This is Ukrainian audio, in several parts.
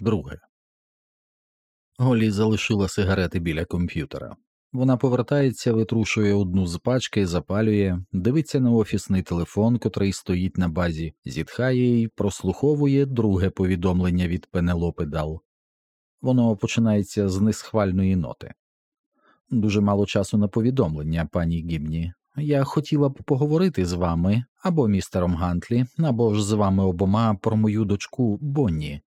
Друге. Голі залишила сигарети біля комп'ютера. Вона повертається, витрушує одну з пачки, запалює, дивиться на офісний телефон, котрий стоїть на базі, зітхає і прослуховує друге повідомлення від Пенелопи Дал. Воно починається з несхвальної ноти. Дуже мало часу на повідомлення, пані Гібні. Я хотіла б поговорити з вами або містером Гантлі, або ж з вами обома про мою дочку Бонні.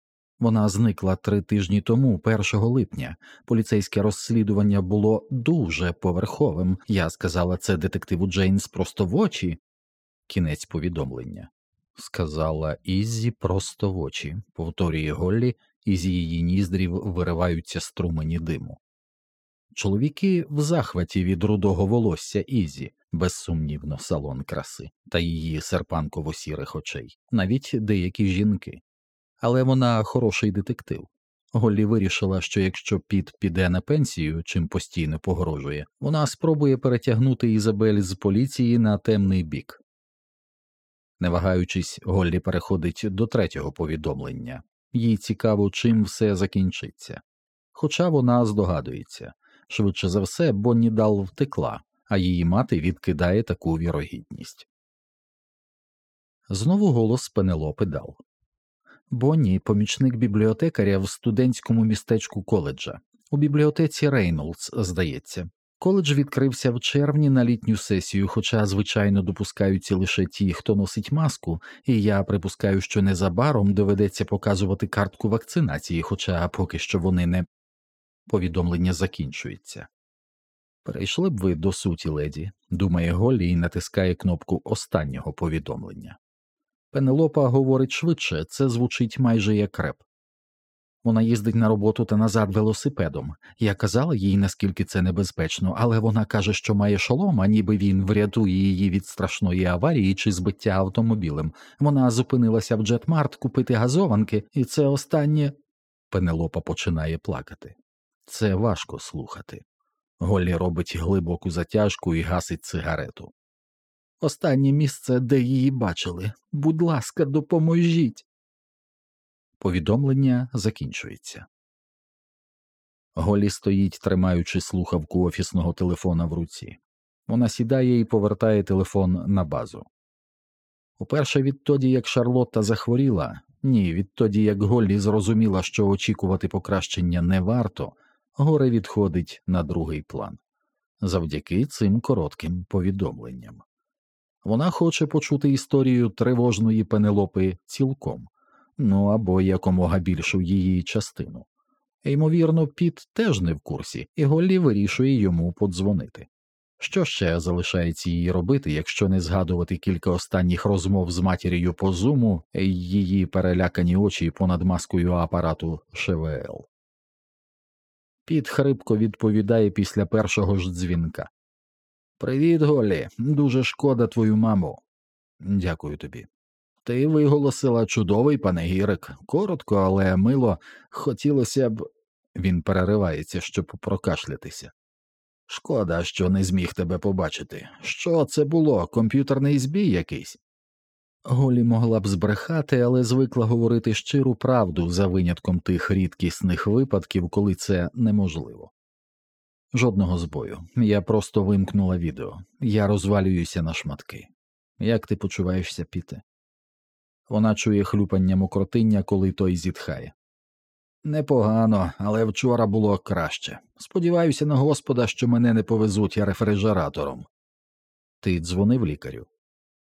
Вона зникла три тижні тому, 1 липня. Поліцейське розслідування було дуже поверховим. Я сказала це детективу Джейнс просто в очі. Кінець повідомлення. Сказала Іззі просто в очі, повторює Голлі, і з її ніздрів вириваються струмені диму. Чоловіки в захваті від рудого волосся Іззі, безсумнівно, салон краси, та її серпанково сірих очей, навіть деякі жінки. Але вона хороший детектив. Голлі вирішила, що якщо Піт піде на пенсію, чим постійно погрожує, вона спробує перетягнути Ізабель з поліції на темний бік. Не вагаючись, Голлі переходить до третього повідомлення їй цікаво, чим все закінчиться. Хоча вона здогадується швидше за все, Бонні Дал втекла, а її мати відкидає таку вірогідність. Знову голос Пенелопи Дал. Бонні помічник бібліотекаря в студентському містечку коледжа. У бібліотеці Рейнолдс, здається. Коледж відкрився в червні на літню сесію, хоча, звичайно, допускаються лише ті, хто носить маску, і я припускаю, що незабаром доведеться показувати картку вакцинації, хоча поки що вони не повідомлення закінчується. Перейшли б ви до суті, леді, думає Голлі і натискає кнопку останнього повідомлення. Пенелопа говорить швидше, це звучить майже як реп. Вона їздить на роботу та назад велосипедом. Я казала їй, наскільки це небезпечно, але вона каже, що має шолом, а ніби він врятує її від страшної аварії чи збиття автомобілем. Вона зупинилася в Джетмарт купити газованки, і це останнє. Пенелопа починає плакати. Це важко слухати. Голлі робить глибоку затяжку і гасить цигарету. Останнє місце, де її бачили. Будь ласка, допоможіть. Повідомлення закінчується. Голі стоїть, тримаючи слухавку офісного телефона в руці. Вона сідає і повертає телефон на базу. Уперше відтоді, як Шарлотта захворіла, ні, відтоді як Голлі зрозуміла, що очікувати покращення не варто, горе відходить на другий план завдяки цим коротким повідомленням. Вона хоче почути історію тривожної пенелопи цілком, ну або якомога більшу її частину. Ймовірно, Піт теж не в курсі, і Голлі вирішує йому подзвонити. Що ще залишається їй робити, якщо не згадувати кілька останніх розмов з матір'ю по зуму її перелякані очі понад маскою апарату ШВЛ? Піт хрипко відповідає після першого ж дзвінка. Привіт, Голі. Дуже шкода твою маму. Дякую тобі. Ти виголосила чудовий панегірик. Коротко, але мило хотілося б. Він переривається, щоб прокашлятися. Шкода, що не зміг тебе побачити. Що це було? Комп'ютерний збій якийсь? Голі могла б збрехати, але звикла говорити щиру правду за винятком тих рідкісних випадків, коли це неможливо. Жодного збою. Я просто вимкнула відео. Я розвалююся на шматки. Як ти почуваєшся, піте? Вона чує хлюпання мокротиння, коли той зітхає. Непогано, але вчора було краще. Сподіваюся на господа, що мене не повезуть рефрижератором. Ти дзвонив лікарю?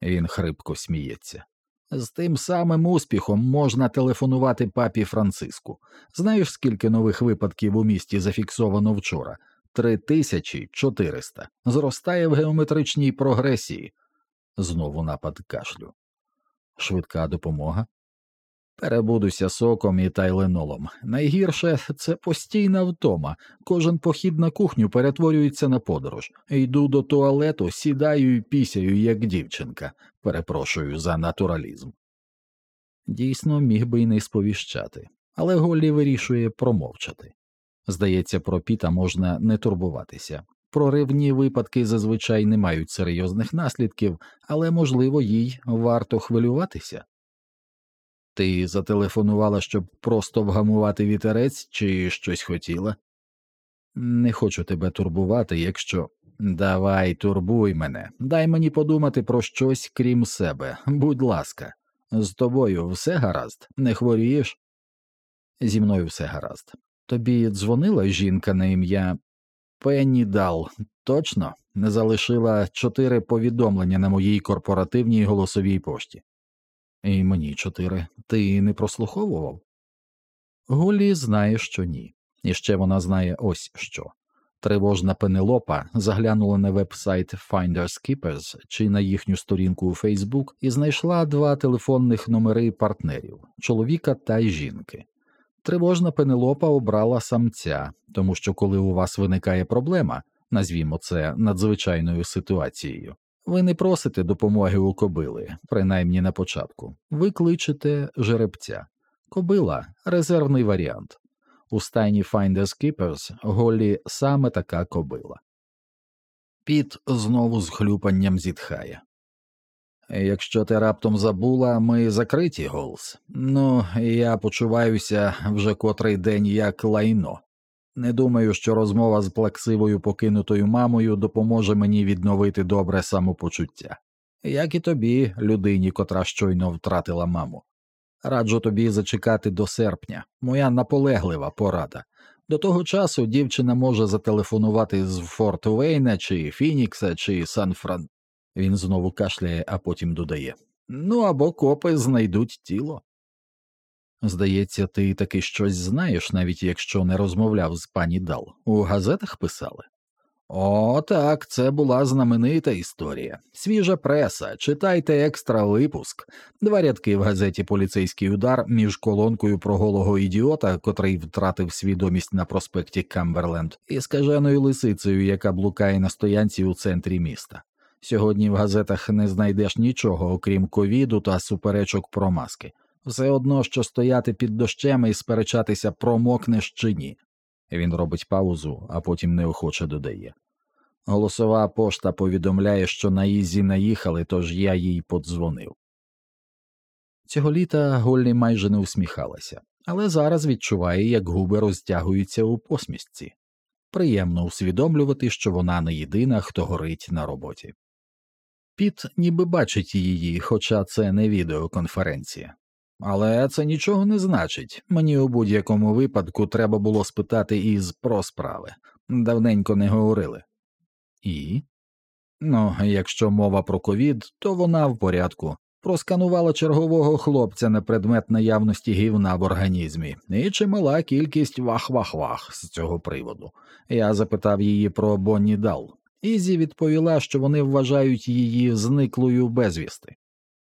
Він хрипко сміється. З тим самим успіхом можна телефонувати папі Франциску. Знаєш, скільки нових випадків у місті зафіксовано вчора? Три тисячі чотириста. Зростає в геометричній прогресії. Знову напад кашлю. Швидка допомога. Перебудуся соком і тайленолом. Найгірше це постійна втома. Кожен похід на кухню перетворюється на подорож. Йду до туалету, сідаю і пісяю, як дівчинка. Перепрошую за натуралізм. Дійсно, міг би й не сповіщати, але Голлі вирішує промовчати. Здається, про піта можна не турбуватися. Проривні випадки зазвичай не мають серйозних наслідків, але, можливо, їй варто хвилюватися. Ти зателефонувала, щоб просто вгамувати вітерець, чи щось хотіла? Не хочу тебе турбувати, якщо. Давай, турбуй мене, дай мені подумати про щось крім себе, будь ласка, з тобою все гаразд, не хворієш? Зі мною все гаразд. Тобі дзвонила жінка на ім'я Пенні Дал, точно не залишила чотири повідомлення на моїй корпоративній голосовій пошті. І мені чотири. Ти не прослуховував? Гулі знає, що ні. І ще вона знає ось що. Тривожна Пенелопа заглянула на веб-сайт Finders Keepers чи на їхню сторінку у Facebook і знайшла два телефонних номери партнерів чоловіка та жінки. Тривожна Пенелопа обрала самця, тому що коли у вас виникає проблема, назвімо це надзвичайною ситуацією, ви не просите допомоги у кобили, принаймні на початку, ви кличете жеребця. Кобила резервний варіант. У стайні Finders Keepers Голлі саме така кобила. Піт знову з хлюпанням зітхає. Якщо ти раптом забула, ми закриті, Голс. Ну, я почуваюся вже котрий день як лайно. Не думаю, що розмова з плаксивою покинутою мамою допоможе мені відновити добре самопочуття, як і тобі, людині, котра щойно втратила маму. Раджу тобі зачекати до серпня, моя наполеглива порада. До того часу дівчина може зателефонувати з Форт Уейна, чи Фінікса, чи Сан Фран. Він знову кашляє, а потім додає Ну або копи знайдуть тіло. Здається, ти таки щось знаєш, навіть якщо не розмовляв з пані Дал. У газетах писали. О, так, це була знаменита історія. Свіжа преса, читайте екстра випуск, два рядки в газеті Поліцейський удар між колонкою про голого ідіота, котрий втратив свідомість на проспекті Камберленд, і скаженою лисицею, яка блукає на стоянці у центрі міста. Сьогодні в газетах не знайдеш нічого, окрім ковіду та суперечок про маски. Все одно, що стояти під дощем і сперечатися, промокнеш чи ні. Він робить паузу, а потім неохоче додає. Голосова пошта повідомляє, що на Ізі наїхали, тож я їй подзвонив. Цього літа Голлі майже не усміхалася, але зараз відчуває, як губи розтягуються у посмішці. Приємно усвідомлювати, що вона не єдина, хто горить на роботі. Піт ніби бачить її, хоча це не відеоконференція. Але це нічого не значить. Мені у будь-якому випадку треба було спитати із про справи. Давненько не говорили. І? Ну, якщо мова про ковід, то вона в порядку. Просканувала чергового хлопця на предмет наявності гівна в організмі, і чимала кількість вах-вах-вах з цього приводу. Я запитав її про Бонні Дал. Іззі відповіла, що вони вважають її зниклою безвісти.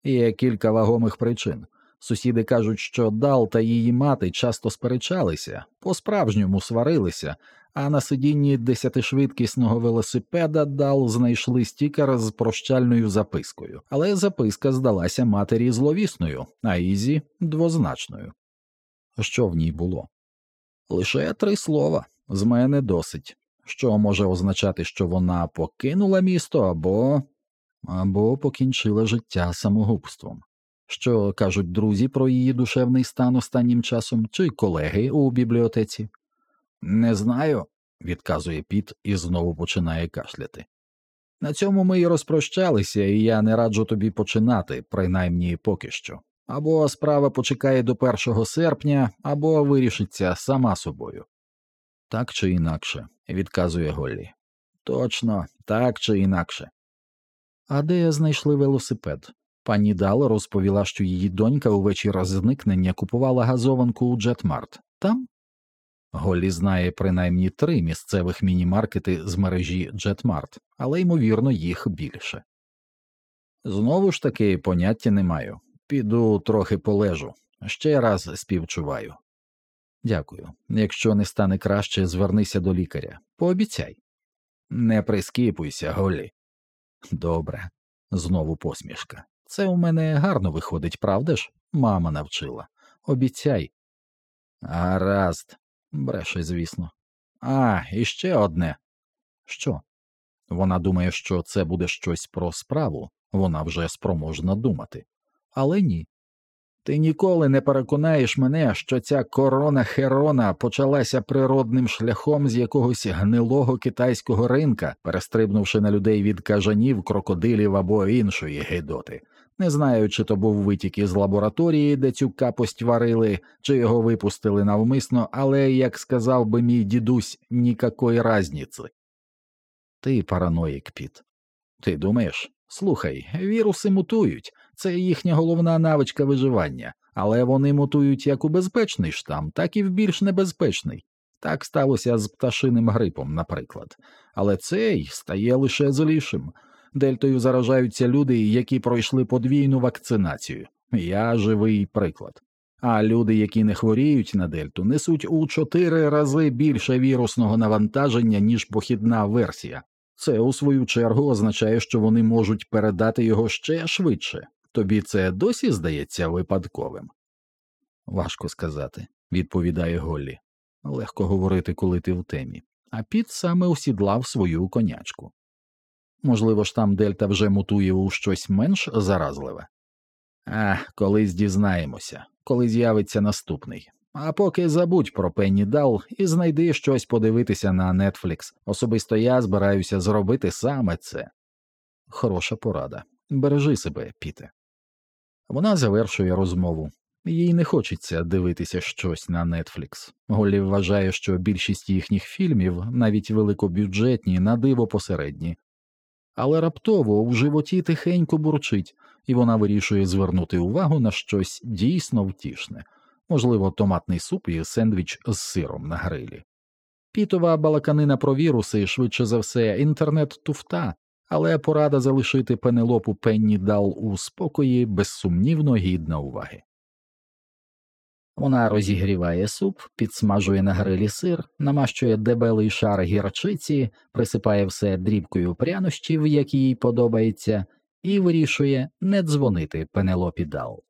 Є кілька вагомих причин. Сусіди кажуть, що Дал та її мати часто сперечалися, по-справжньому сварилися, а на сидінні десятишвидкісного велосипеда Дал знайшли стікер з прощальною запискою, але записка здалася матері зловісною, а Іззі двозначною. Що в ній було? Лише три слова з мене досить, що може означати, що вона покинула місто або або покінчила життя самогубством. Що кажуть друзі про її душевний стан останнім часом, чи колеги у бібліотеці? Не знаю, відказує Піт і знову починає кашляти. На цьому ми й розпрощалися, і я не раджу тобі починати, принаймні поки що. Або справа почекає до 1 серпня, або вирішиться сама собою. Так чи інакше, відказує Голлі. Точно, так чи інакше. А де знайшли велосипед? Пані Дал розповіла, що її донька увечір зникнення купувала газованку у Джетмарт. Там? Голлі знає принаймні три місцевих міні-маркети з мережі Джетмарт, але ймовірно їх більше. Знову ж таки поняття не маю. Піду трохи полежу, ще раз співчуваю. Дякую. Якщо не стане краще, звернися до лікаря. Пообіцяй. Не прискіпуйся, Голлі. Добре, знову посмішка. Це у мене гарно виходить, правда ж? Мама навчила. Обіцяй. Гаразд, бреше, звісно. А, і ще одне. Що? Вона думає, що це буде щось про справу, вона вже спроможна думати. Але ні. Ти ніколи не переконаєш мене, що ця корона Херона почалася природним шляхом з якогось гнилого китайського ринка, перестрибнувши на людей від кажанів, крокодилів або іншої гидоти. Не знаю, чи то був витік із лабораторії, де цю капость варили, чи його випустили навмисно, але, як сказав би мій дідусь, нікакої разниці. Ти параноїк, Піт. Ти думаєш? Слухай, віруси мутують, це їхня головна навичка виживання, але вони мутують як у безпечний штам, так і в більш небезпечний. Так сталося з пташиним грипом, наприклад. Але цей стає лише злішим. Дельтою заражаються люди, які пройшли подвійну вакцинацію. Я живий приклад. А люди, які не хворіють на дельту, несуть у чотири рази більше вірусного навантаження, ніж похідна версія. Це, у свою чергу, означає, що вони можуть передати його ще швидше. Тобі це досі здається випадковим? Важко сказати, відповідає Голлі. Легко говорити, коли ти в темі. А Піт саме осідлав свою конячку. Можливо ж там Дельта вже мутує у щось менш заразливе? А, колись дізнаємося, коли з'явиться наступний. А поки забудь про Пенні Дал і знайди щось подивитися на Netflix. Особисто я збираюся зробити саме це. Хороша порада. Бережи себе, Піте. Вона завершує розмову. Їй не хочеться дивитися щось на Netflix. Голлі вважає, що більшість їхніх фільмів, навіть великобюджетні, на диво посередні. Але раптово в животі тихенько бурчить, і вона вирішує звернути увагу на щось дійсно втішне можливо, томатний суп і сендвіч з сиром на грилі. Пітова балаканина про віруси, швидше за все, інтернет туфта, але порада залишити пенелопу Пенні Дал у спокої безсумнівно гідна уваги. Вона розігріває суп, підсмажує на грилі сир, намащує дебелий шар гірчиці, присипає все дрібкою прянощів, які їй подобається, і вирішує не дзвонити Пенелопі Дал.